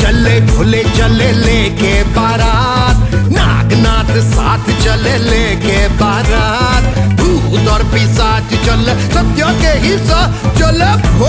चले ढोले चले लेके बारात। नागनाथ साथ चले लेके बारात। भूत और पिसाच चले सत्य के हिस्सा चले हो